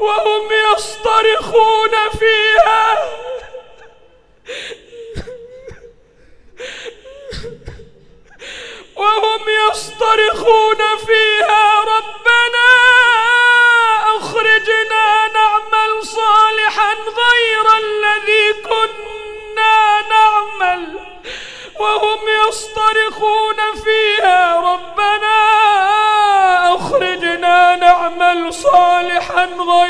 وهم يصطرخون فيها. وهم يصطرخون فيها. ربنا أخرجنا نعمل صالحا غير الذي كنا نعمل. وهم يصطرخون فيها. ربنا أخرجنا نعمل صالحا غير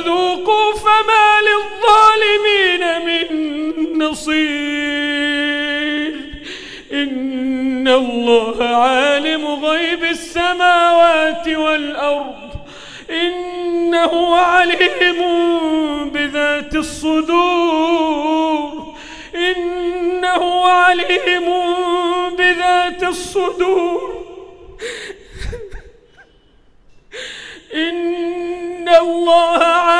فذوقوا فما للظالمين من نصير. إن الله عالم غيب السماوات والأرض. إنه عليم بذات الصدور. إنه عليم بذات الصدور. إن الله عالم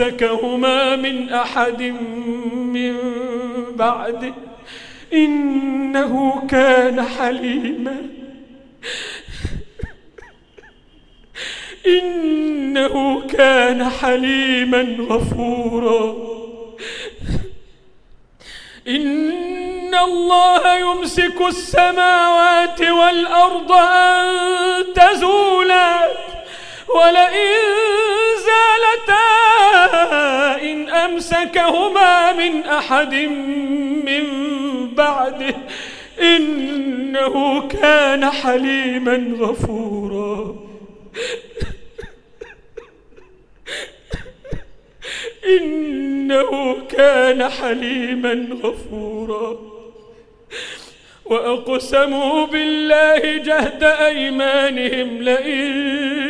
أمسكهما من أحد من بعده إنه كان حليما. إنه كان حليما غفورا. إن الله يمسك السماوات والأرض أن تزولا. ولئن زالتا أمسكهما من أحد من بعده. إنه كان حليما غفورا. إنه كان حليما غفورا. وأقسموا بالله جهد أيمانهم لئن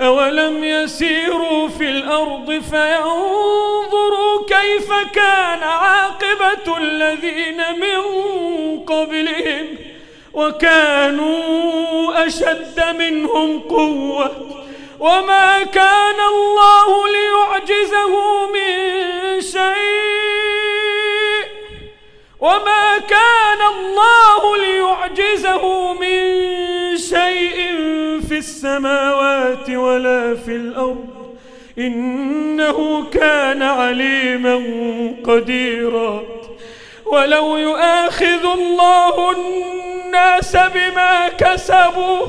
أولم يسيروا في الأرض فينظروا كيف كان عاقبة الذين من قبلهم وكانوا أشد منهم قوة وما كان الله ليعجزه من شيء وما كان الله ليعجزه من شيء السماوات ولا في الأرض إنه كان عليما قديرا. ولو يؤاخذ الله الناس بما كسبوا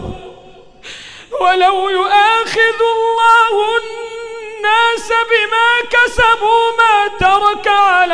ولو يؤاخذ الله الناس بما كسبوا ما ترك على